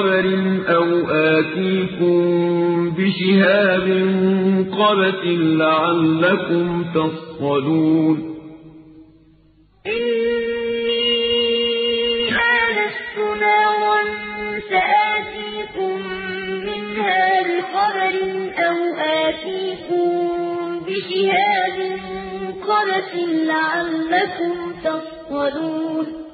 بِخَبَرٍ أَوْ آتِيكُم بِشِهَابٍ لَّعَلَّكُمْ إِنِّي نَارًا سَآتِيكُم مِّنْهَا أَوْ آتِيكُم بِشِهَابٍ قَبَسٍ لَّعَلَّكُمْ تَصْطَلُونَ